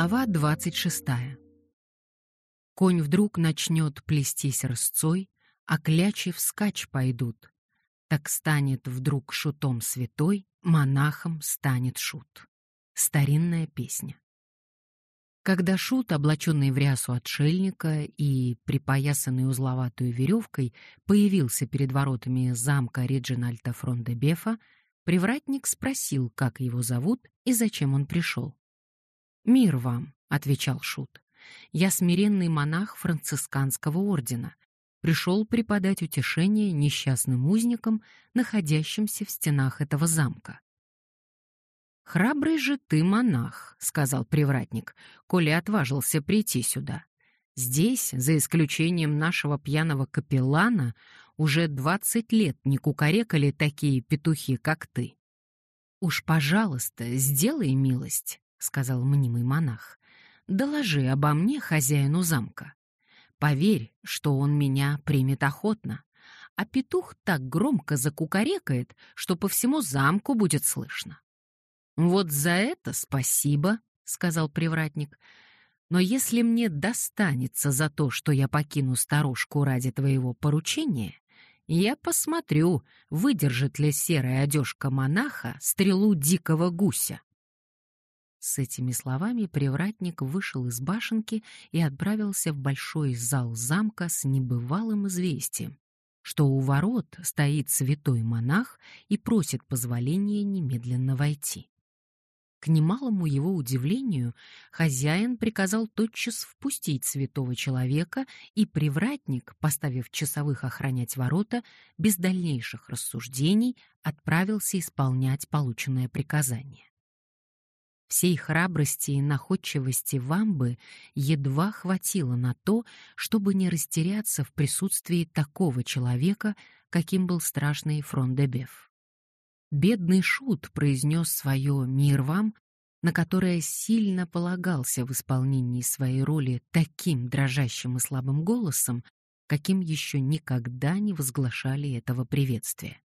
Глава 26. Конь вдруг начнет плестись рысцой, а клячи вскачь пойдут. Так станет вдруг шутом святой, монахом станет шут. Старинная песня. Когда шут, облаченный в рясу отшельника и припоясанный узловатой веревкой, появился перед воротами замка Реджинальда Фрондебефа, привратник спросил, как его зовут и зачем он пришел. «Мир вам», — отвечал Шут. «Я смиренный монах францисканского ордена. Пришел преподать утешение несчастным узникам, находящимся в стенах этого замка». «Храбрый же ты монах», — сказал привратник, коли отважился прийти сюда. «Здесь, за исключением нашего пьяного капеллана, уже двадцать лет не кукарекали такие петухи, как ты. Уж, пожалуйста, сделай милость, сказал мнимый монах. Доложи обо мне хозяину замка. Поверь, что он меня примет охотно. А петух так громко закукарекает, что по всему замку будет слышно. Вот за это спасибо, сказал привратник. Но если мне достанется за то, что я покину старушку ради твоего поручения, я посмотрю, выдержит ли серая одежка монаха стрелу дикого гуся. С этими словами привратник вышел из башенки и отправился в большой зал замка с небывалым известием, что у ворот стоит святой монах и просит позволения немедленно войти. К немалому его удивлению, хозяин приказал тотчас впустить святого человека, и привратник, поставив часовых охранять ворота, без дальнейших рассуждений отправился исполнять полученное приказание. Всей храбрости и находчивости Вамбы едва хватило на то, чтобы не растеряться в присутствии такого человека, каким был страшный Фрондебеф. Бедный шут произнес свое «мир вам», на которое сильно полагался в исполнении своей роли таким дрожащим и слабым голосом, каким еще никогда не возглашали этого приветствия.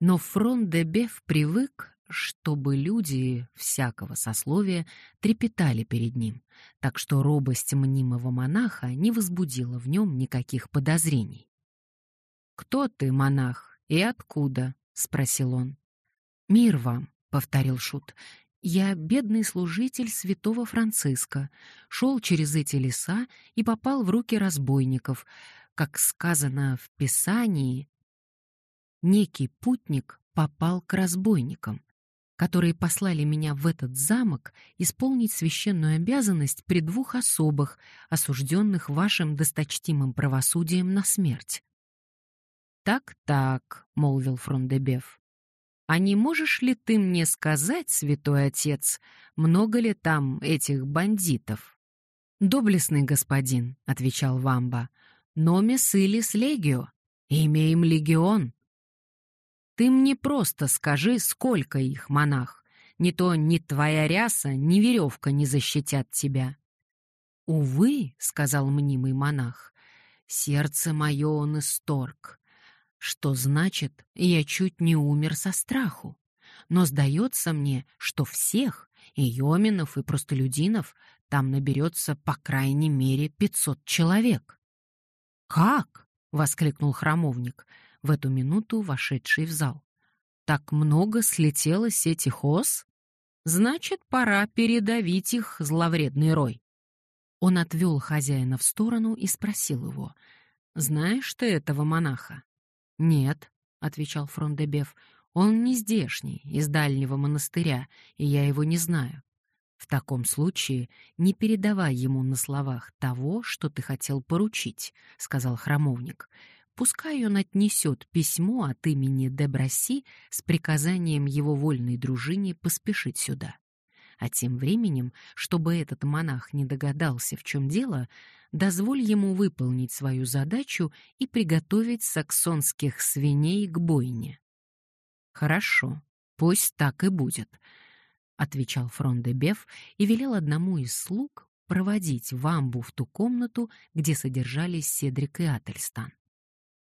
Но Фрон де Беф привык, чтобы люди всякого сословия трепетали перед ним, так что робость мнимого монаха не возбудила в нем никаких подозрений. «Кто ты, монах, и откуда?» — спросил он. «Мир вам», — повторил Шут. «Я бедный служитель святого Франциска, шел через эти леса и попал в руки разбойников. Как сказано в Писании, некий путник попал к разбойникам, которые послали меня в этот замок исполнить священную обязанность при двух особых, осужденных вашим досточтимым правосудием на смерть. «Так-так», — молвил Фрондебеф, — «а не можешь ли ты мне сказать, святой отец, много ли там этих бандитов?» «Доблестный господин», — отвечал Вамба, — «номес илис легио, имеем легион». Ты мне просто скажи, сколько их, монах. Не то ни твоя ряса, ни веревка не защитят тебя. Увы, сказал мнимый монах, сердце мое он исторг. Что значит, я чуть не умер со страху. Но сдается мне, что всех, и йоминов, и простолюдинов, там наберется по крайней мере пятьсот человек. «Как?» — воскликнул храмовник в эту минуту вошедший в зал. «Так много слетело с этих ос? Значит, пора передавить их зловредный рой». Он отвел хозяина в сторону и спросил его, «Знаешь ты этого монаха?» «Нет», — отвечал Фрондебеф, «он не здешний, из дальнего монастыря, и я его не знаю. В таком случае не передавай ему на словах того, что ты хотел поручить», — сказал храмовник. Пускай он отнесет письмо от имени Дебраси с приказанием его вольной дружине поспешить сюда. А тем временем, чтобы этот монах не догадался, в чем дело, дозволь ему выполнить свою задачу и приготовить саксонских свиней к бойне. «Хорошо, пусть так и будет», — отвечал Фрондебеф и велел одному из слуг проводить Вамбу в ту комнату, где содержались Седрик и Ательстан.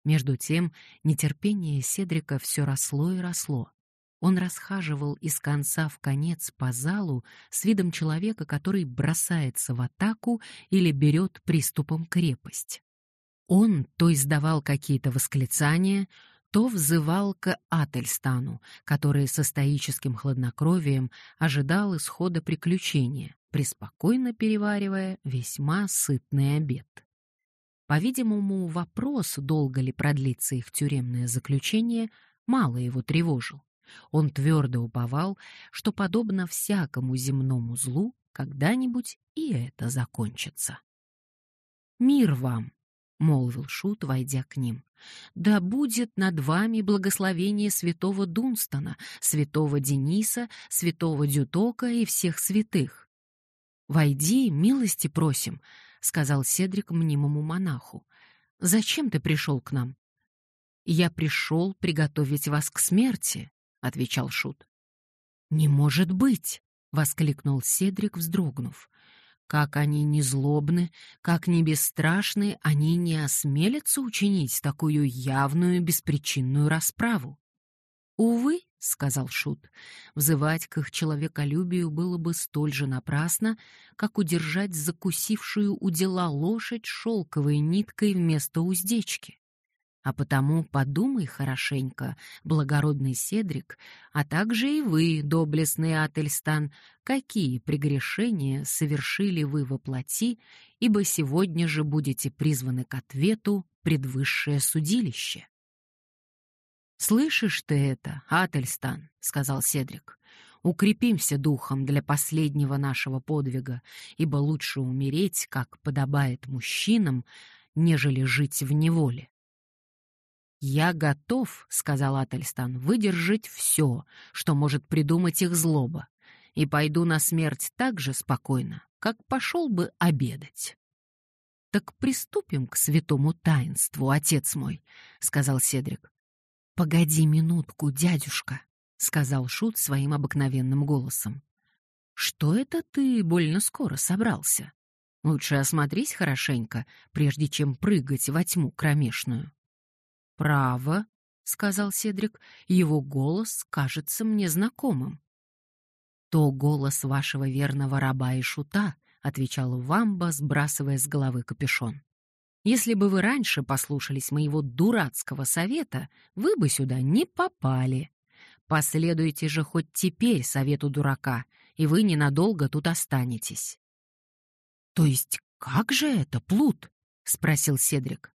Между тем нетерпение Седрика все росло и росло. Он расхаживал из конца в конец по залу с видом человека, который бросается в атаку или берет приступом крепость. Он то издавал какие-то восклицания, то взывал к Ательстану, который со стоическим хладнокровием ожидал исхода приключения, преспокойно переваривая весьма сытный обед. По-видимому, вопрос, долго ли продлится их тюремное заключение, мало его тревожил. Он твердо уповал, что, подобно всякому земному злу, когда-нибудь и это закончится. «Мир вам!» — молвил Шут, войдя к ним. «Да будет над вами благословение святого Дунстона, святого Дениса, святого Дютока и всех святых». «Войди, милости просим», — сказал Седрик мнимому монаху. «Зачем ты пришел к нам?» «Я пришел приготовить вас к смерти», — отвечал Шут. «Не может быть!» — воскликнул Седрик, вздрогнув. «Как они не злобны, как не бесстрашны, они не осмелятся учинить такую явную беспричинную расправу». «Увы», — сказал Шут, — «взывать к их человеколюбию было бы столь же напрасно, как удержать закусившую у дела лошадь шелковой ниткой вместо уздечки. А потому подумай хорошенько, благородный Седрик, а также и вы, доблестный Ательстан, какие прегрешения совершили вы во плоти, ибо сегодня же будете призваны к ответу предвысшее судилище. «Слышишь ты это, Ательстан?» — сказал Седрик. «Укрепимся духом для последнего нашего подвига, ибо лучше умереть, как подобает мужчинам, нежели жить в неволе». «Я готов», — сказал Ательстан, — «выдержать все, что может придумать их злоба, и пойду на смерть так же спокойно, как пошел бы обедать». «Так приступим к святому таинству, отец мой», — сказал Седрик. «Погоди минутку, дядюшка», — сказал Шут своим обыкновенным голосом. «Что это ты больно скоро собрался? Лучше осмотрись хорошенько, прежде чем прыгать во тьму кромешную». «Право», — сказал Седрик, — «его голос кажется мне знакомым». «То голос вашего верного раба и шута», — отвечал Вамба, сбрасывая с головы капюшон. «Если бы вы раньше послушались моего дурацкого совета, вы бы сюда не попали. Последуйте же хоть теперь совету дурака, и вы ненадолго тут останетесь». «То есть как же это, плут?» — спросил Седрик.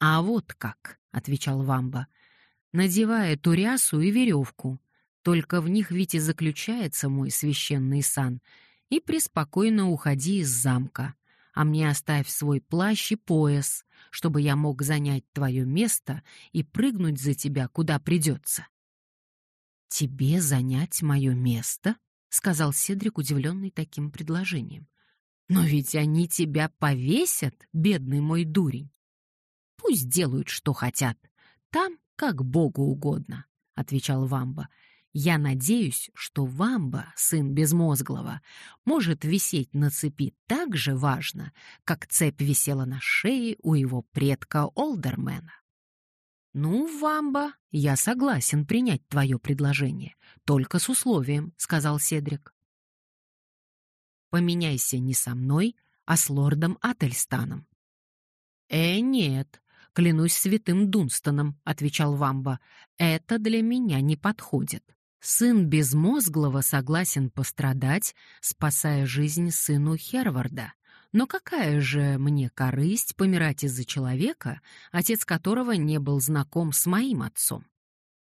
«А вот как», — отвечал Вамба, — «надевая турясу и веревку. Только в них ведь и заключается мой священный сан. И преспокойно уходи из замка. А мне оставь свой плащ и пояс, чтобы я мог занять твое место и прыгнуть за тебя, куда придется». «Тебе занять мое место?» — сказал Седрик, удивленный таким предложением. «Но ведь они тебя повесят, бедный мой дурень. Пусть делают, что хотят. Там, как Богу угодно, — отвечал Вамба. Я надеюсь, что Вамба, сын Безмозглого, может висеть на цепи так же важно, как цепь висела на шее у его предка Олдермена. «Ну, Вамба, я согласен принять твое предложение, только с условием», — сказал Седрик. «Поменяйся не со мной, а с лордом Ательстаном». «Э, нет, «Клянусь святым Дунстоном», — отвечал Вамба, — «это для меня не подходит. Сын безмозглого согласен пострадать, спасая жизнь сыну Херварда. Но какая же мне корысть помирать из-за человека, отец которого не был знаком с моим отцом?»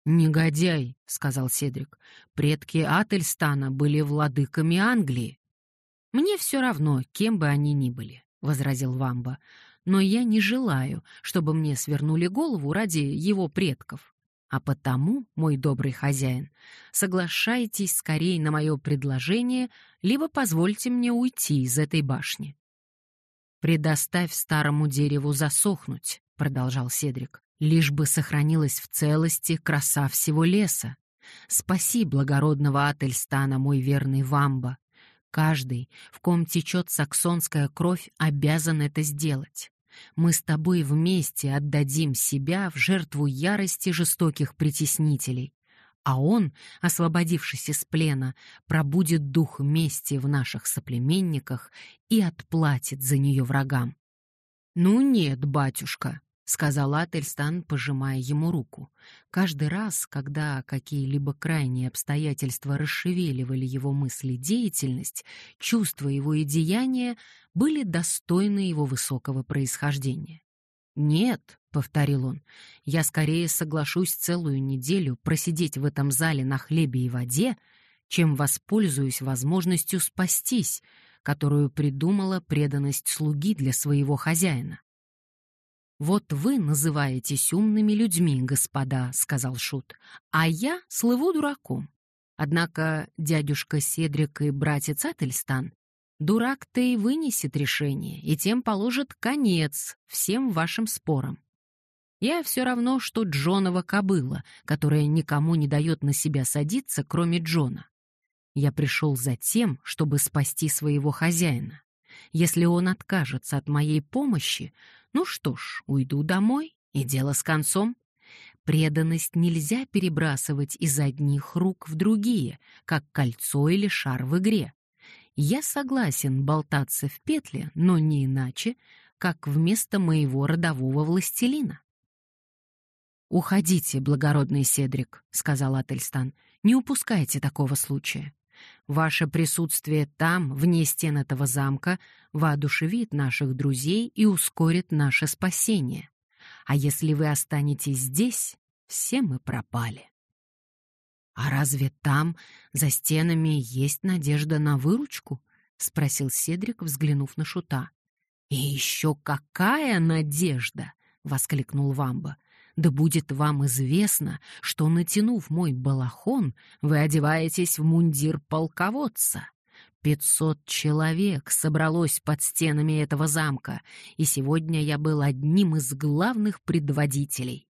«Негодяй», — сказал Седрик, — «предки Ательстана были владыками Англии». «Мне все равно, кем бы они ни были», — возразил Вамба но я не желаю, чтобы мне свернули голову ради его предков. А потому, мой добрый хозяин, соглашайтесь скорее на мое предложение, либо позвольте мне уйти из этой башни. «Предоставь старому дереву засохнуть», — продолжал Седрик, «лишь бы сохранилась в целости краса всего леса. Спаси благородного Ательстана, мой верный Вамба. Каждый, в ком течет саксонская кровь, обязан это сделать. Мы с тобой вместе отдадим себя в жертву ярости жестоких притеснителей. а он, освободившись из плена, пробудет дух мести в наших соплеменниках и отплатит за нее врагам. «Ну нет, батюшка», — сказал Ательстан, пожимая ему руку. Каждый раз, когда какие-либо крайние обстоятельства расшевеливали его мысли деятельность, чувства его и деяния были достойны его высокого происхождения. «Нет», — повторил он, — «я скорее соглашусь целую неделю просидеть в этом зале на хлебе и воде, чем воспользуюсь возможностью спастись, которую придумала преданность слуги для своего хозяина. «Вот вы называетесь умными людьми, господа», — сказал Шут, «а я слыву дураком. Однако дядюшка Седрик и братец Ательстан дурак-то и вынесет решение, и тем положит конец всем вашим спорам. Я все равно, что Джонова кобыла, которая никому не дает на себя садиться, кроме Джона. Я пришел за тем, чтобы спасти своего хозяина. Если он откажется от моей помощи, ну что ж, уйду домой, и дело с концом. Преданность нельзя перебрасывать из одних рук в другие, как кольцо или шар в игре. Я согласен болтаться в петле, но не иначе, как вместо моего родового властелина. «Уходите, благородный Седрик», — сказал Ательстан. «Не упускайте такого случая. Ваше присутствие там, вне стен этого замка, воодушевит наших друзей и ускорит наше спасение. А если вы останетесь здесь, все мы пропали. А разве там, за стенами, есть надежда на выручку? спросил Седрик, взглянув на шута. И еще какая надежда! воскликнул Вамба. Да будет вам известно, что, натянув мой балахон, вы одеваетесь в мундир полководца. Пятьсот человек собралось под стенами этого замка, и сегодня я был одним из главных предводителей.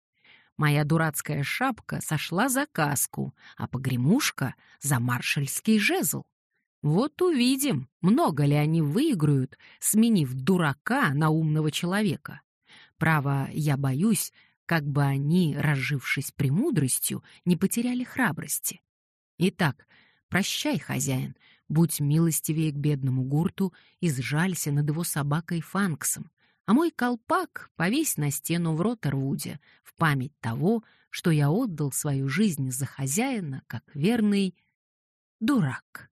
Моя дурацкая шапка сошла за каску, а погремушка — за маршальский жезл. Вот увидим, много ли они выиграют, сменив дурака на умного человека. Право, я боюсь, как бы они, разжившись премудростью, не потеряли храбрости. Итак, прощай, хозяин, будь милостивее к бедному гурту и сжалься над его собакой Фанксом, а мой колпак повесь на стену в Ротервуде в память того, что я отдал свою жизнь за хозяина, как верный дурак.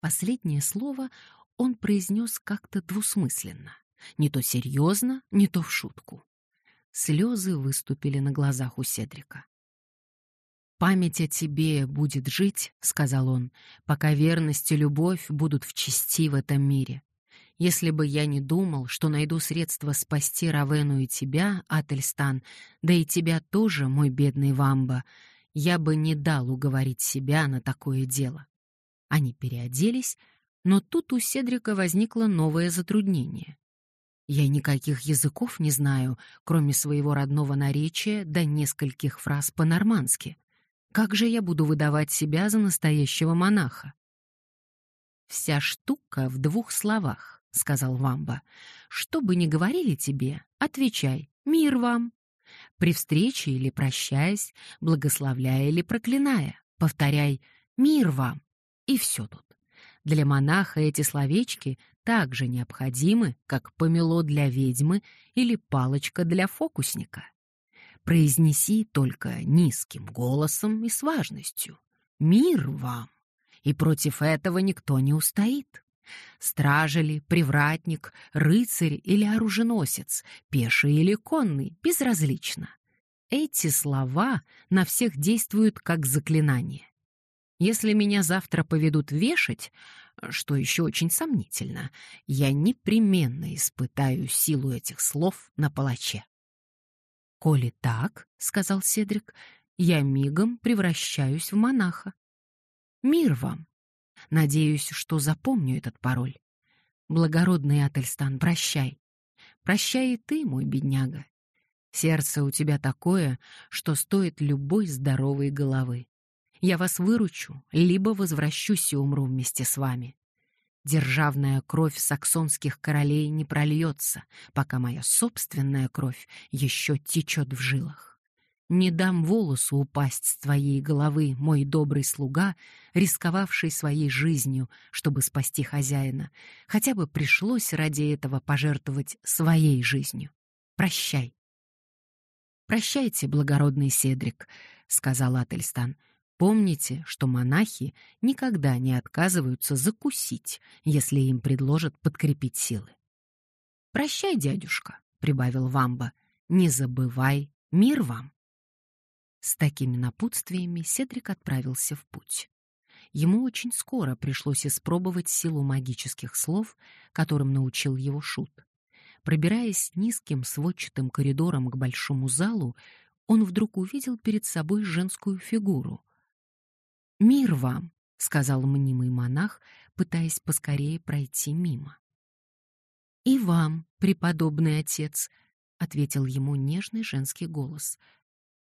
Последнее слово он произнес как-то двусмысленно, не то серьезно, не то в шутку. Слезы выступили на глазах у Седрика. «Память о тебе будет жить», — сказал он, «пока верность и любовь будут в чести в этом мире. Если бы я не думал, что найду средства спасти Равену и тебя, Ательстан, да и тебя тоже, мой бедный Вамба, я бы не дал уговорить себя на такое дело». Они переоделись, но тут у Седрика возникло новое затруднение. Я никаких языков не знаю, кроме своего родного наречия да нескольких фраз по-нормански. Как же я буду выдавать себя за настоящего монаха? Вся штука в двух словах, сказал Вамба. Что бы ни говорили тебе, отвечай: мир вам. При встрече или прощаясь, благословляя или проклиная, повторяй: мир вам. И все тут. Для монаха эти словечки так же необходимы, как помело для ведьмы или палочка для фокусника. Произнеси только низким голосом и с важностью. «Мир вам!» И против этого никто не устоит. Стража ли, привратник, рыцарь или оруженосец, пеший или конный, безразлично. Эти слова на всех действуют как заклинание. Если меня завтра поведут вешать, что еще очень сомнительно, я непременно испытаю силу этих слов на палаче. «Коли так, — сказал Седрик, — я мигом превращаюсь в монаха. Мир вам! Надеюсь, что запомню этот пароль. Благородный Ательстан, прощай. Прощай и ты, мой бедняга. Сердце у тебя такое, что стоит любой здоровой головы. Я вас выручу, либо возвращусь и умру вместе с вами. Державная кровь саксонских королей не прольется, пока моя собственная кровь еще течет в жилах. Не дам волосу упасть с твоей головы, мой добрый слуга, рисковавший своей жизнью, чтобы спасти хозяина. Хотя бы пришлось ради этого пожертвовать своей жизнью. Прощай. Прощайте, благородный Седрик, сказал Ательстан. Помните, что монахи никогда не отказываются закусить, если им предложат подкрепить силы. Прощай, дядюшка, прибавил Вамба. Не забывай, мир вам. С такими напутствиями Седрик отправился в путь. Ему очень скоро пришлось испробовать силу магических слов, которым научил его шут. Пробираясь низким сводчатым коридором к большому залу, он вдруг увидел перед собой женскую фигуру. «Мир вам!» — сказал мнимый монах, пытаясь поскорее пройти мимо. «И вам, преподобный отец!» — ответил ему нежный женский голос —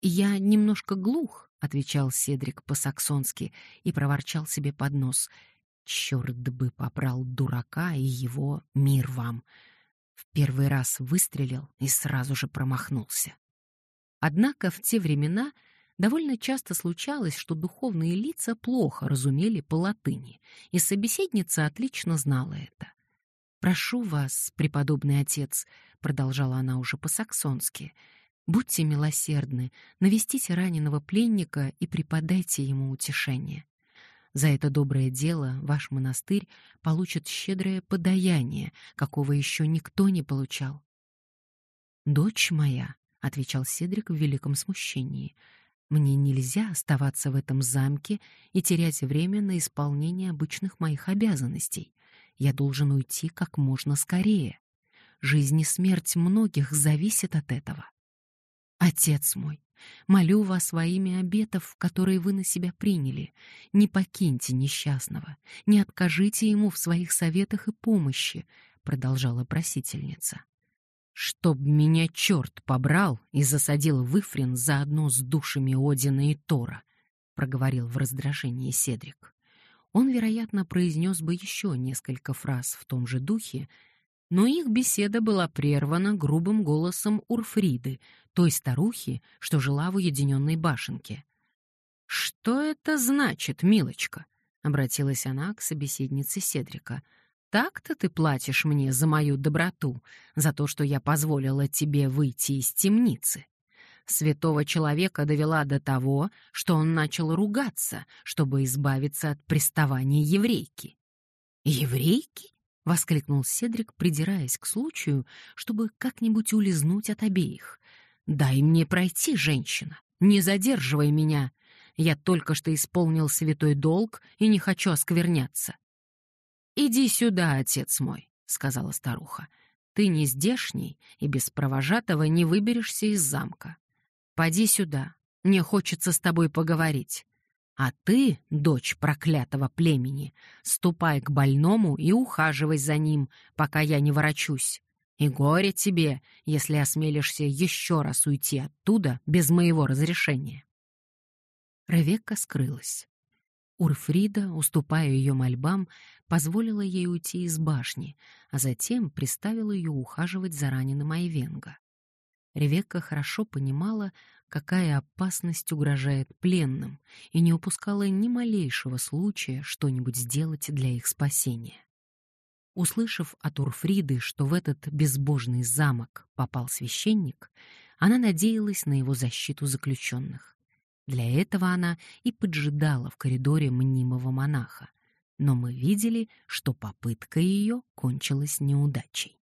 «Я немножко глух», — отвечал Седрик по-саксонски и проворчал себе под нос. «Черт бы попрал дурака и его мир вам!» В первый раз выстрелил и сразу же промахнулся. Однако в те времена довольно часто случалось, что духовные лица плохо разумели по-латыни, и собеседница отлично знала это. «Прошу вас, преподобный отец», — продолжала она уже по-саксонски, — Будьте милосердны, навестите раненого пленника и преподайте ему утешение. За это доброе дело ваш монастырь получит щедрое подаяние, какого еще никто не получал. «Дочь моя», — отвечал Седрик в великом смущении, — «мне нельзя оставаться в этом замке и терять время на исполнение обычных моих обязанностей. Я должен уйти как можно скорее. Жизнь и смерть многих зависят от этого». Отец мой, молю вас во имя обетов, которые вы на себя приняли, не покиньте несчастного, не откажите ему в своих советах и помощи, продолжала просительница. Чтоб меня черт побрал и засадил в Ифрин заодно с душами Одина и Тора, проговорил в раздражении Седрик. Он, вероятно, произнес бы еще несколько фраз в том же духе, но их беседа была прервана грубым голосом Урфриды, той старухи, что жила в уединенной башенке. «Что это значит, милочка?» — обратилась она к собеседнице Седрика. «Так-то ты платишь мне за мою доброту, за то, что я позволила тебе выйти из темницы. Святого человека довела до того, что он начал ругаться, чтобы избавиться от приставания еврейки». «Еврейки?» — воскликнул Седрик, придираясь к случаю, чтобы как-нибудь улизнуть от обеих. «Дай мне пройти, женщина! Не задерживай меня! Я только что исполнил святой долг и не хочу оскверняться!» «Иди сюда, отец мой», — сказала старуха. «Ты не здешний и без провожатого не выберешься из замка. Поди сюда, мне хочется с тобой поговорить. А ты, дочь проклятого племени, ступай к больному и ухаживай за ним, пока я не ворочусь. И горе тебе, если осмелишься еще раз уйти оттуда без моего разрешения. Ревекка скрылась. Урфрида, уступая ее мольбам, позволила ей уйти из башни, а затем приставила ее ухаживать за раненым Айвенга. Ревекка хорошо понимала, какая опасность угрожает пленным, и не упускала ни малейшего случая что-нибудь сделать для их спасения. Услышав от Урфриды, что в этот безбожный замок попал священник, она надеялась на его защиту заключенных. Для этого она и поджидала в коридоре мнимого монаха, но мы видели, что попытка ее кончилась неудачей.